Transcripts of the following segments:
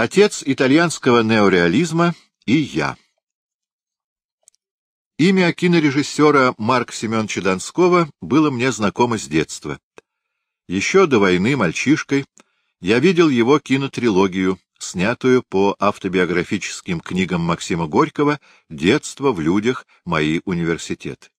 Отец итальянского неореализма и я. Имя кинорежиссера Марка Семеновича Донского было мне знакомо с детства. Еще до войны мальчишкой я видел его кинотрилогию, снятую по автобиографическим книгам Максима Горького «Детство в людях. Мои университеты».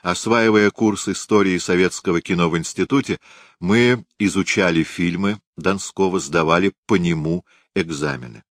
Осваивая курс истории советского кино в институте, мы изучали фильмы Донского, сдавали по нему экзамены.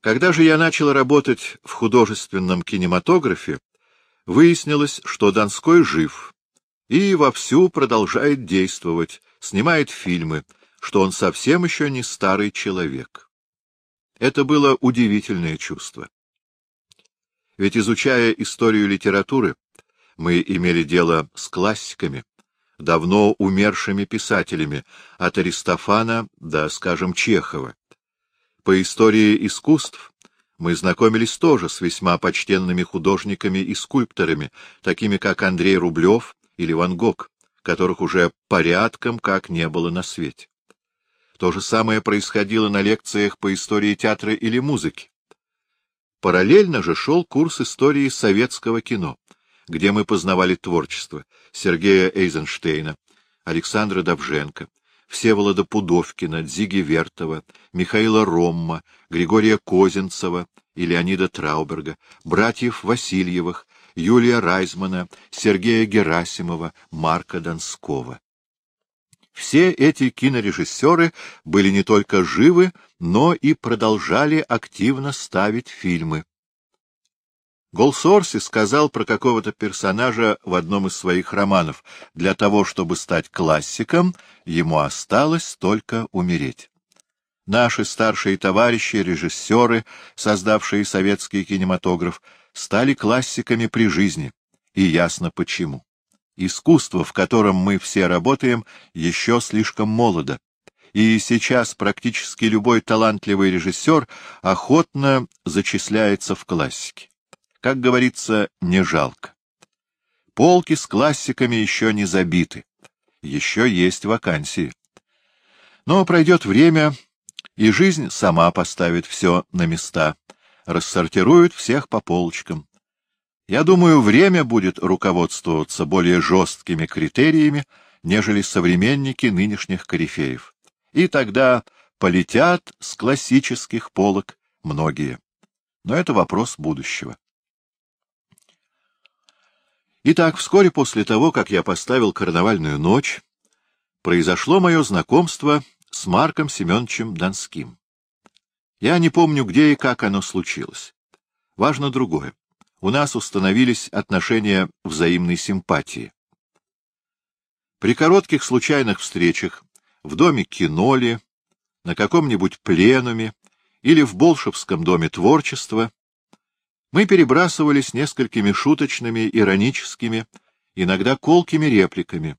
Когда же я начал работать в художественном кинематографе, выяснилось, что Донской жив и вовсю продолжает действовать, снимает фильмы, что он совсем еще не старый человек. Это было удивительное чувство. Ведь, изучая историю литературы, мы имели дело с классиками, давно умершими писателями, от Аристофана до, скажем, Чехова. По истории искусств мы знакомились тоже с весьма почтенными художниками и скульпторами, такими как Андрей Рублев или Ван Гог, которых уже порядком как не было на свете. То же самое происходило на лекциях по истории театра или музыки. Параллельно же шел курс истории советского кино, где мы познавали творчество Сергея Эйзенштейна, Александра Давженко, Всеволода Пудовкина, Дзиги Вертова, Михаила Ромма, Григория Козинцева и Леонида Трауберга, братьев Васильевых, Юлия Райзмана, Сергея Герасимова, Марка Донского. Все эти кинорежиссеры были не только живы, но и продолжали активно ставить фильмы. Голсорси сказал про какого-то персонажа в одном из своих романов. Для того, чтобы стать классиком, ему осталось только умереть. Наши старшие товарищи, режиссеры, создавшие советский кинематограф, стали классиками при жизни. И ясно почему. Искусство, в котором мы все работаем, еще слишком молодо. И сейчас практически любой талантливый режиссер охотно зачисляется в классики как говорится, не жалко. Полки с классиками еще не забиты, еще есть вакансии. Но пройдет время, и жизнь сама поставит все на места, рассортирует всех по полочкам. Я думаю, время будет руководствоваться более жесткими критериями, нежели современники нынешних корифеев. И тогда полетят с классических полок многие. Но это вопрос будущего. Итак, вскоре после того, как я поставил карнавальную ночь, произошло мое знакомство с Марком Семеновичем Донским. Я не помню, где и как оно случилось. Важно другое. У нас установились отношения взаимной симпатии. При коротких случайных встречах в доме киноли, на каком-нибудь пленуме или в Болшевском доме творчества мы перебрасывались несколькими шуточными, ироническими, иногда колкими репликами,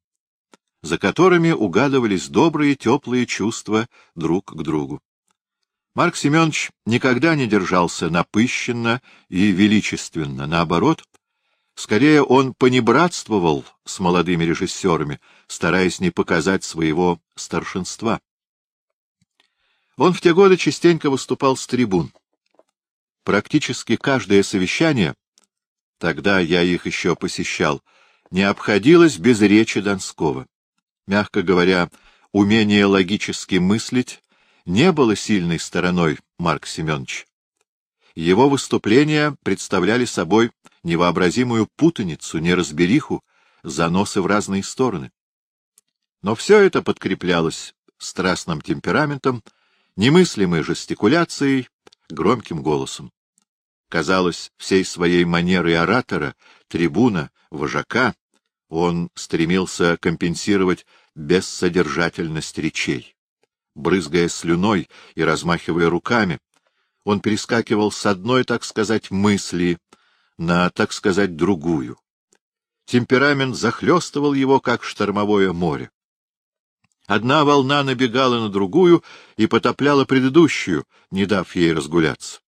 за которыми угадывались добрые, теплые чувства друг к другу. Марк Семенович никогда не держался напыщенно и величественно, наоборот, скорее он понебратствовал с молодыми режиссерами, стараясь не показать своего старшинства. Он в те годы частенько выступал с трибун. Практически каждое совещание, тогда я их еще посещал, не обходилось без речи Донского. Мягко говоря, умение логически мыслить не было сильной стороной Марк Семенович. Его выступления представляли собой невообразимую путаницу, неразбериху, заносы в разные стороны. Но все это подкреплялось страстным темпераментом, немыслимой жестикуляцией, громким голосом. Казалось, всей своей манерой оратора, трибуна, вожака, он стремился компенсировать бессодержательность речей. Брызгая слюной и размахивая руками, он перескакивал с одной, так сказать, мысли на, так сказать, другую. Темперамент захлестывал его, как штормовое море. Одна волна набегала на другую и потопляла предыдущую, не дав ей разгуляться.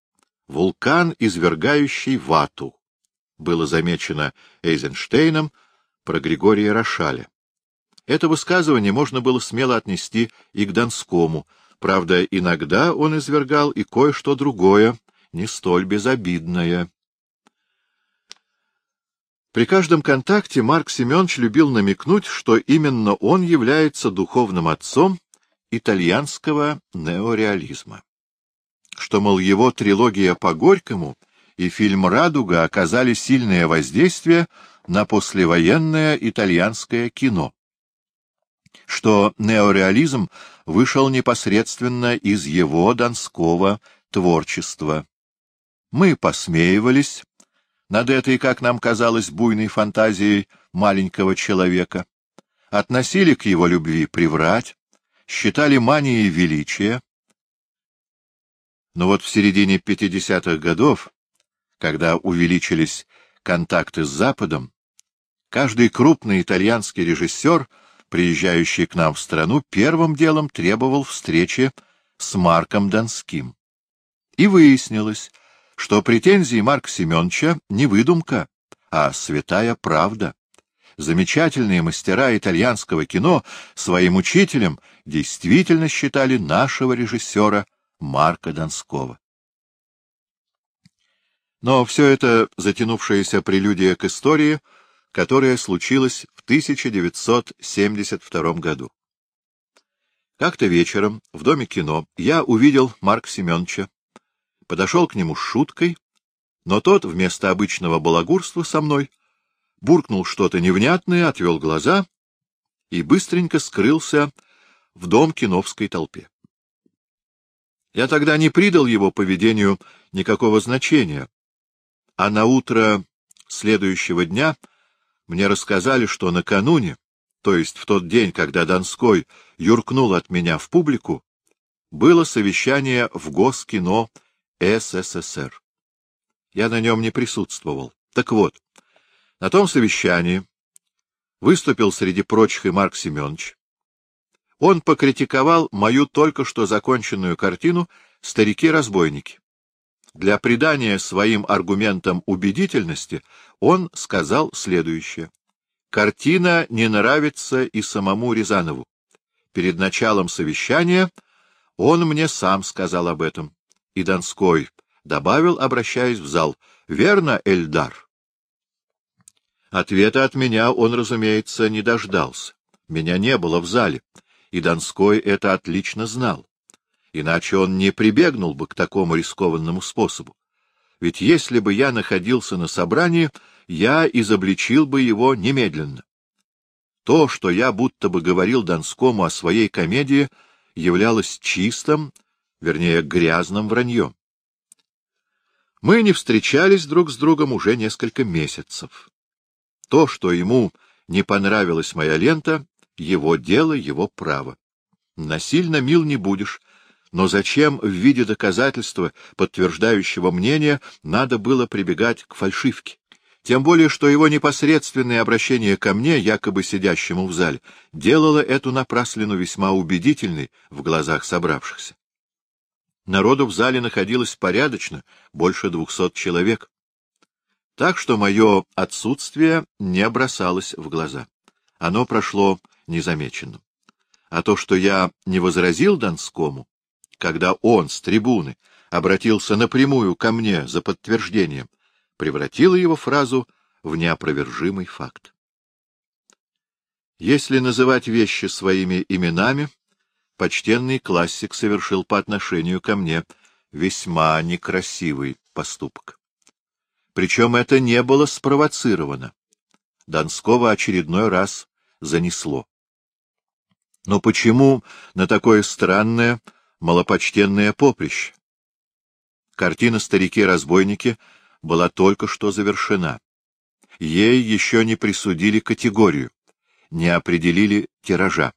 Вулкан, извергающий вату, было замечено Эйзенштейном про Григория Рошаля. Это высказывание можно было смело отнести и к Донскому, Правда, иногда он извергал и кое-что другое, не столь безобидное. При каждом контакте Марк Семенович любил намекнуть, что именно он является духовным отцом итальянского неореализма. Что, мол, его трилогия по Горькому и фильм «Радуга» оказали сильное воздействие на послевоенное итальянское кино. Что неореализм вышел непосредственно из его донского творчества. Мы посмеивались, над этой, как нам казалось, буйной фантазией маленького человека, относили к его любви приврать, считали манией величия. Но вот в середине 50-х годов, когда увеличились контакты с Западом, каждый крупный итальянский режиссер, приезжающий к нам в страну, первым делом требовал встречи с Марком Донским. И выяснилось, что претензии Марка Семеновича не выдумка, а святая правда. Замечательные мастера итальянского кино своим учителем действительно считали нашего режиссера Марка Донского. Но все это затянувшаяся прелюдия к истории, которая случилась в 1972 году. Как-то вечером в Доме кино я увидел Марка Семеновича, подошел к нему с шуткой, но тот вместо обычного балагурства со мной буркнул что-то невнятное, отвел глаза и быстренько скрылся в дом киновской толпе. Я тогда не придал его поведению никакого значения, а на утро следующего дня мне рассказали, что накануне, то есть в тот день, когда Донской юркнул от меня в публику, было совещание в Госкино СССР. Я на нем не присутствовал. Так вот, на том совещании выступил среди прочих и Марк Семенович. Он покритиковал мою только что законченную картину «Старики-разбойники». Для придания своим аргументам убедительности он сказал следующее. Картина не нравится и самому Рязанову. Перед началом совещания он мне сам сказал об этом и Донской, добавил, обращаясь в зал, — Верно, Эльдар? Ответа от меня он, разумеется, не дождался. Меня не было в зале, и Донской это отлично знал. Иначе он не прибегнул бы к такому рискованному способу. Ведь если бы я находился на собрании, я изобличил бы его немедленно. То, что я будто бы говорил Донскому о своей комедии, являлось чистым, вернее, грязным враньем. Мы не встречались друг с другом уже несколько месяцев. То, что ему не понравилась моя лента, его дело, его право. Насильно мил не будешь, но зачем в виде доказательства, подтверждающего мнение, надо было прибегать к фальшивке? Тем более, что его непосредственное обращение ко мне, якобы сидящему в зале, делало эту напраслину весьма убедительной в глазах собравшихся. Народу в зале находилось порядочно, больше двухсот человек. Так что мое отсутствие не бросалось в глаза. Оно прошло незамеченным. А то, что я не возразил Донскому, когда он с трибуны обратился напрямую ко мне за подтверждением, превратило его фразу в неопровержимый факт. Если называть вещи своими именами, почтенный классик совершил по отношению ко мне весьма некрасивый поступок. Причем это не было спровоцировано. Донского очередной раз занесло. Но почему на такое странное, малопочтенное поприще? Картина «Старики-разбойники» была только что завершена. Ей еще не присудили категорию, не определили тиража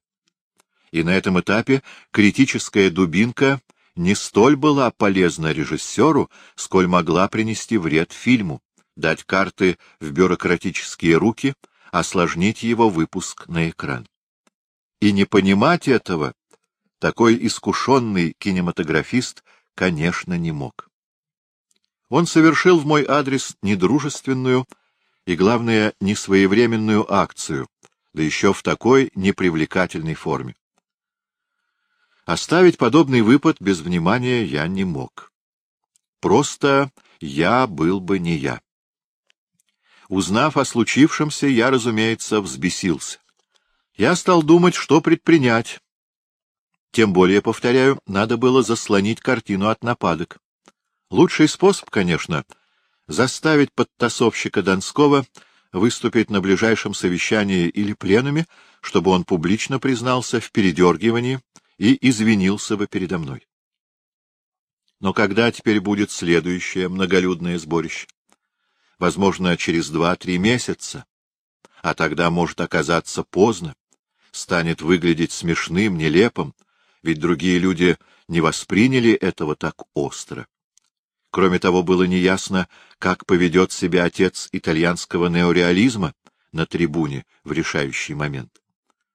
и на этом этапе критическая дубинка не столь была полезна режиссеру, сколь могла принести вред фильму, дать карты в бюрократические руки, осложнить его выпуск на экран. И не понимать этого такой искушенный кинематографист, конечно, не мог. Он совершил в мой адрес недружественную и, главное, несвоевременную акцию, да еще в такой непривлекательной форме. Оставить подобный выпад без внимания я не мог. Просто я был бы не я. Узнав о случившемся, я, разумеется, взбесился. Я стал думать, что предпринять. Тем более, повторяю, надо было заслонить картину от нападок. Лучший способ, конечно, заставить подтасовщика Донского выступить на ближайшем совещании или пленуме, чтобы он публично признался в передергивании и извинился бы передо мной. Но когда теперь будет следующее многолюдное сборище? Возможно, через два-три месяца. А тогда может оказаться поздно, станет выглядеть смешным, нелепым, ведь другие люди не восприняли этого так остро. Кроме того, было неясно, как поведет себя отец итальянского неореализма на трибуне в решающий момент.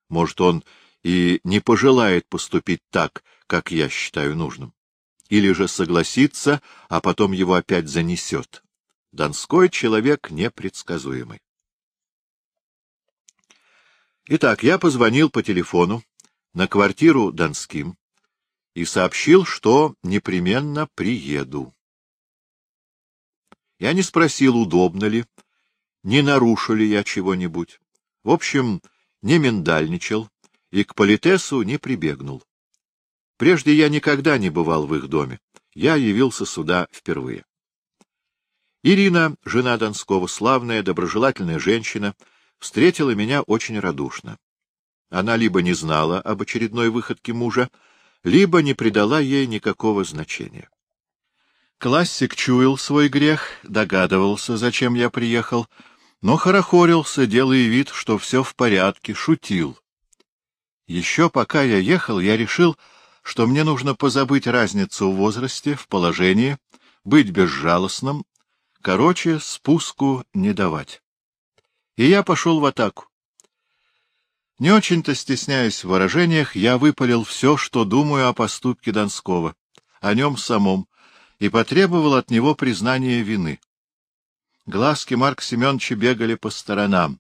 Может, он и не пожелает поступить так, как я считаю нужным. Или же согласится, а потом его опять занесет. Донской человек непредсказуемый. Итак, я позвонил по телефону на квартиру Донским и сообщил, что непременно приеду. Я не спросил, удобно ли, не нарушу ли я чего-нибудь. В общем, не миндальничал и к политесу не прибегнул. Прежде я никогда не бывал в их доме. Я явился сюда впервые. Ирина, жена Донского, славная, доброжелательная женщина, встретила меня очень радушно. Она либо не знала об очередной выходке мужа, либо не придала ей никакого значения. Классик чуял свой грех, догадывался, зачем я приехал, но хорохорился, делая вид, что все в порядке, шутил. Еще пока я ехал, я решил, что мне нужно позабыть разницу в возрасте, в положении, быть безжалостным, короче, спуску не давать. И я пошел в атаку. Не очень-то стесняясь в выражениях, я выпалил все, что думаю о поступке Донского, о нем самом, и потребовал от него признания вины. Глазки Марка Семеновича бегали по сторонам.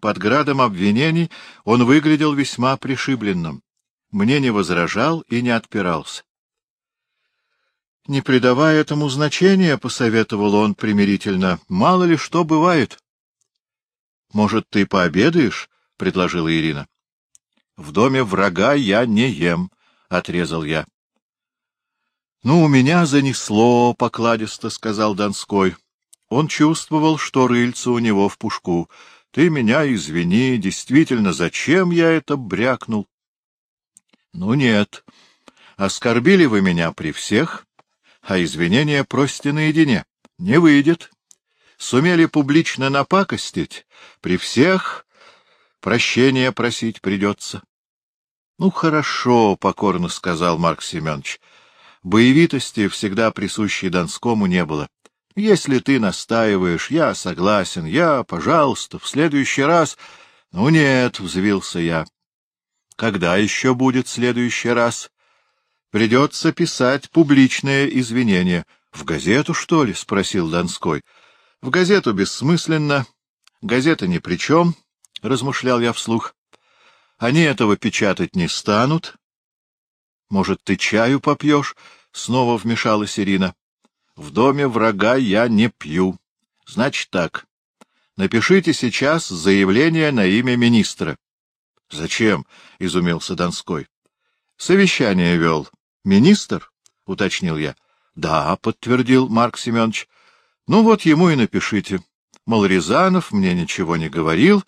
Под градом обвинений он выглядел весьма пришибленным. Мне не возражал и не отпирался. — Не придавая этому значения, — посоветовал он примирительно, — мало ли что бывает. — Может, ты пообедаешь? — предложила Ирина. — В доме врага я не ем, — отрезал я. — Ну, у меня занесло, — покладисто сказал Донской. Он чувствовал, что рыльце у него в пушку. — Ты меня извини, действительно, зачем я это брякнул? — Ну, нет. Оскорбили вы меня при всех, а извинения просите наедине. Не выйдет. Сумели публично напакостить, при всех прощения просить придется. — Ну, хорошо, — покорно сказал Марк Семенович. Боевитости, всегда присущей Донскому, не было. Если ты настаиваешь, я согласен, я, пожалуйста, в следующий раз... Ну нет, — взвился я. Когда еще будет следующий раз? Придется писать публичное извинение. В газету, что ли? — спросил Донской. В газету бессмысленно. Газета ни при чем, — размышлял я вслух. Они этого печатать не станут, может, ты чаю попьешь? — снова вмешалась Ирина. — В доме врага я не пью. Значит так. Напишите сейчас заявление на имя министра. — Зачем? — изумился Донской. — Совещание вел. — Министр? — уточнил я. — Да, — подтвердил Марк Семенович. — Ну вот ему и напишите. Мол, Рязанов мне ничего не говорил,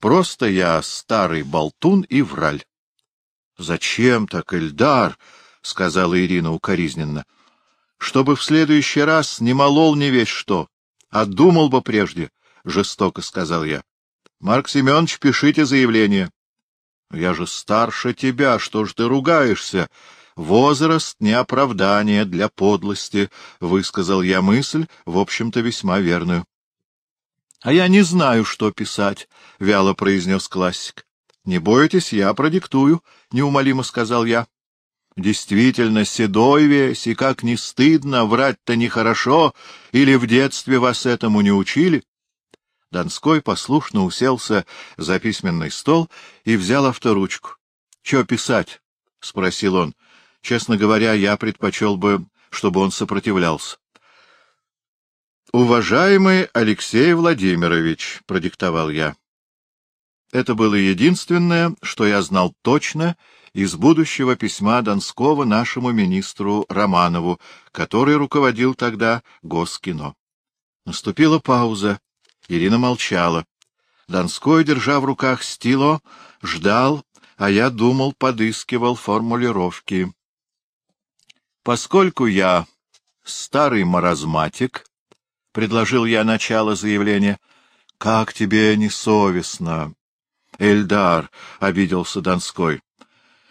просто я старый болтун и враль. — Зачем так, Эльдар? — сказала Ирина укоризненно. — Чтобы в следующий раз не молол не весь что, а думал бы прежде, — жестоко сказал я. — Марк Семенович, пишите заявление. — Я же старше тебя, что ж ты ругаешься? Возраст — не оправдание для подлости, — высказал я мысль, в общем-то, весьма верную. — А я не знаю, что писать, — вяло произнес классик. — Не бойтесь, я продиктую, — неумолимо сказал я. — Действительно, седой весь, и как не стыдно, врать-то нехорошо, или в детстве вас этому не учили? Донской послушно уселся за письменный стол и взял авторучку. — Че писать? — спросил он. — Честно говоря, я предпочел бы, чтобы он сопротивлялся. «Уважаемый Алексей Владимирович», — продиктовал я. Это было единственное, что я знал точно из будущего письма Донского нашему министру Романову, который руководил тогда Госкино. Наступила пауза. Ирина молчала. Донской, держа в руках стило, ждал, а я думал, подыскивал формулировки. Поскольку я старый маразматик, — предложил я начало заявления, — как тебе несовестно. Эльдар, — обиделся Донской.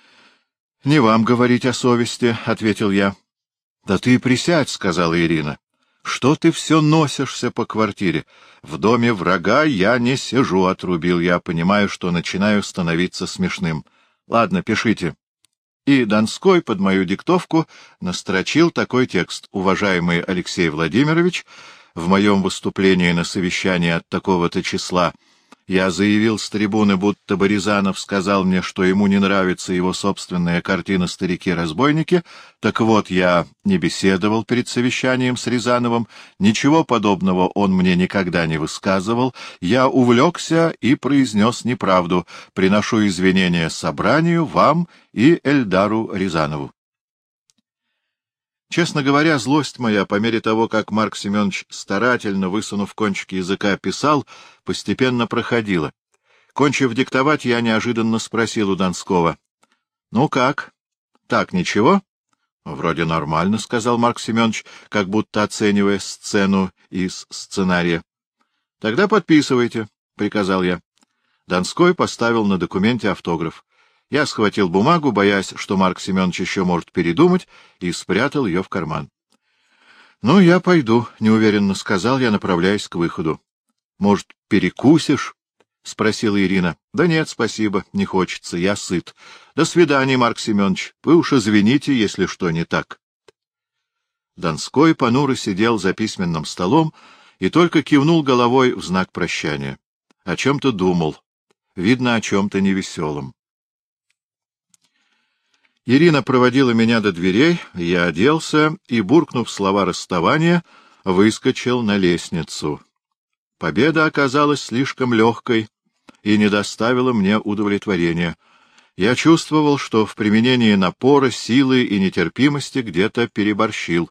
— Не вам говорить о совести, — ответил я. — Да ты присядь, — сказала Ирина. — Что ты все носишься по квартире? В доме врага я не сижу, — отрубил я, понимаю, что начинаю становиться смешным. — Ладно, пишите. И Донской под мою диктовку настрочил такой текст. «Уважаемый Алексей Владимирович, в моем выступлении на совещании от такого-то числа я заявил с трибуны, будто Боризанов сказал мне, что ему не нравится его собственная картина «Старики-разбойники». Так вот, я не беседовал перед совещанием с Рязановым, ничего подобного он мне никогда не высказывал. Я увлекся и произнес неправду. Приношу извинения собранию, вам и Эльдару Рязанову. Честно говоря, злость моя, по мере того, как Марк Семенович, старательно высунув кончики языка, писал, постепенно проходила. Кончив диктовать, я неожиданно спросил у Донского. — Ну как? — Так, ничего? — Вроде нормально, — сказал Марк Семенович, как будто оценивая сцену из сценария. — Тогда подписывайте, — приказал я. Донской поставил на документе автограф. Я схватил бумагу, боясь, что Марк Семенович еще может передумать, и спрятал ее в карман. — Ну, я пойду, — неуверенно сказал я, направляясь к выходу. — Может, перекусишь? — спросила Ирина. — Да нет, спасибо, не хочется, я сыт. До свидания, Марк Семенович. Вы уж извините, если что не так. Донской понуро сидел за письменным столом и только кивнул головой в знак прощания. О чем-то думал. Видно, о чем-то невеселом. Ирина проводила меня до дверей, я оделся и, буркнув слова расставания, выскочил на лестницу. Победа оказалась слишком легкой и не доставила мне удовлетворения. Я чувствовал, что в применении напора, силы и нетерпимости где-то переборщил.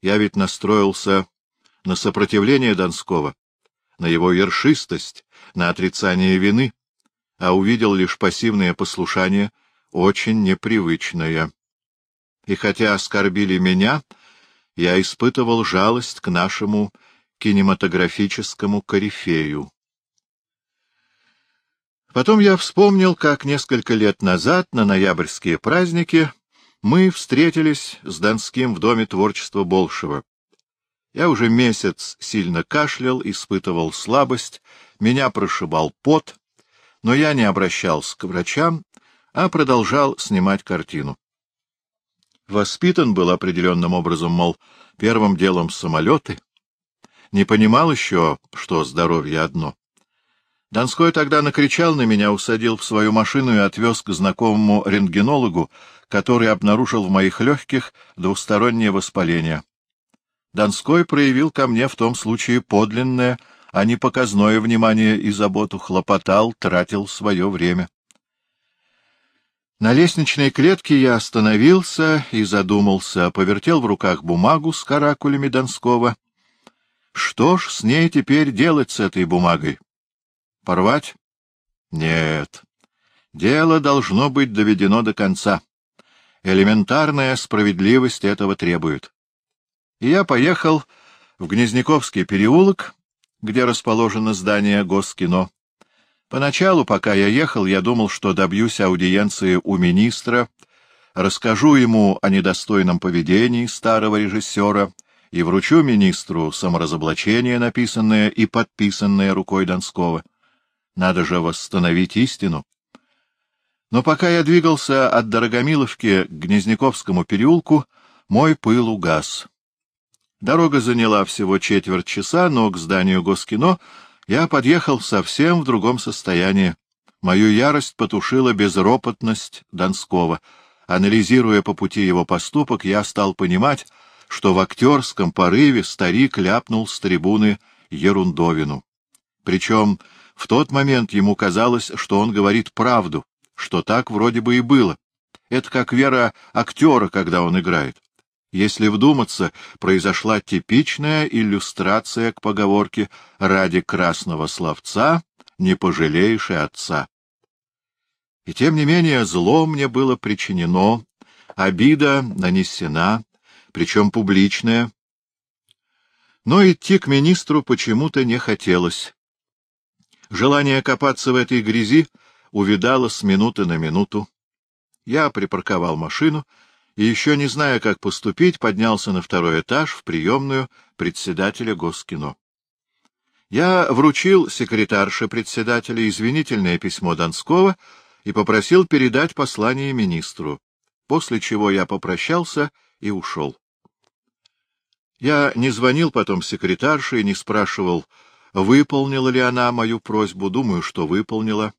Я ведь настроился на сопротивление Донского, на его ершистость, на отрицание вины, а увидел лишь пассивное послушание — очень непривычное. И хотя оскорбили меня, я испытывал жалость к нашему кинематографическому корифею. Потом я вспомнил, как несколько лет назад, на ноябрьские праздники, мы встретились с Донским в Доме творчества Болшева. Я уже месяц сильно кашлял, испытывал слабость, меня прошибал пот, но я не обращался к врачам а продолжал снимать картину. Воспитан был определенным образом, мол, первым делом самолеты. Не понимал еще, что здоровье одно. Донской тогда накричал на меня, усадил в свою машину и отвез к знакомому рентгенологу, который обнаружил в моих легких двустороннее воспаление. Донской проявил ко мне в том случае подлинное, а не показное внимание и заботу, хлопотал, тратил свое время. На лестничной клетке я остановился и задумался, повертел в руках бумагу с каракулями Донского. Что ж с ней теперь делать с этой бумагой? Порвать? Нет. Дело должно быть доведено до конца. Элементарная справедливость этого требует. И я поехал в Гнезняковский переулок, где расположено здание Госкино. Поначалу, пока я ехал, я думал, что добьюсь аудиенции у министра, расскажу ему о недостойном поведении старого режиссера и вручу министру саморазоблачение, написанное и подписанное рукой Донского. Надо же восстановить истину. Но пока я двигался от Дорогомиловки к Гнезняковскому переулку, мой пыл угас. Дорога заняла всего четверть часа, но к зданию Госкино — я подъехал совсем в другом состоянии. Мою ярость потушила безропотность Донского, Анализируя по пути его поступок, я стал понимать, что в актерском порыве старик ляпнул с трибуны ерундовину. Причем в тот момент ему казалось, что он говорит правду, что так вроде бы и было. Это как вера актера, когда он играет. Если вдуматься, произошла типичная иллюстрация к поговорке «ради красного словца не пожалеешь и отца». И тем не менее зло мне было причинено, обида нанесена, причем публичная. Но идти к министру почему-то не хотелось. Желание копаться в этой грязи увидало с минуты на минуту. Я припарковал машину и, еще не зная, как поступить, поднялся на второй этаж в приемную председателя Госкино. Я вручил секретарше председателя извинительное письмо Донского и попросил передать послание министру, после чего я попрощался и ушел. Я не звонил потом секретарше и не спрашивал, выполнила ли она мою просьбу, думаю, что выполнила.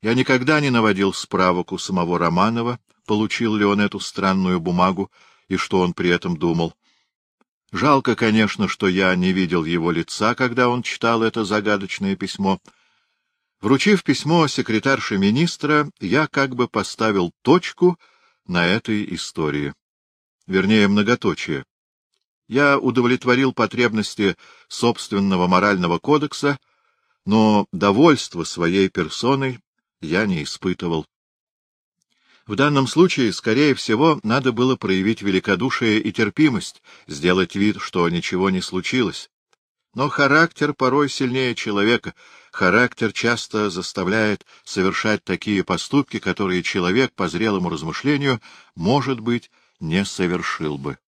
Я никогда не наводил справок у самого Романова, получил ли он эту странную бумагу и что он при этом думал. Жалко, конечно, что я не видел его лица, когда он читал это загадочное письмо. Вручив письмо секретарше министра, я как бы поставил точку на этой истории. Вернее, многоточие. Я удовлетворил потребности собственного морального кодекса, но довольство своей персоной я не испытывал. В данном случае, скорее всего, надо было проявить великодушие и терпимость, сделать вид, что ничего не случилось. Но характер порой сильнее человека, характер часто заставляет совершать такие поступки, которые человек по зрелому размышлению, может быть, не совершил бы.